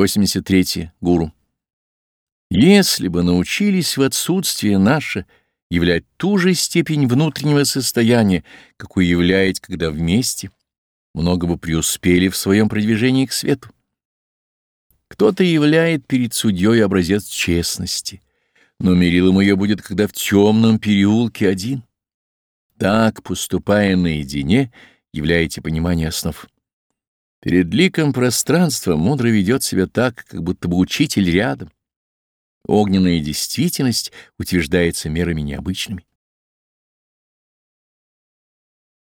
83. Гуру. Если бы научились в отсутствие наше являть ту же степень внутреннего состояния, какую являете, когда вместе, много бы преуспели в своем продвижении к свету. Кто-то являет перед судьей образец честности, но мерилом ее будет, когда в темном переулке один. Так, поступая наедине, являете понимание основ. Перед ликом пространства мудро ведет себя так, как будто бы учитель рядом. Огненная действительность утверждается мерами необычными.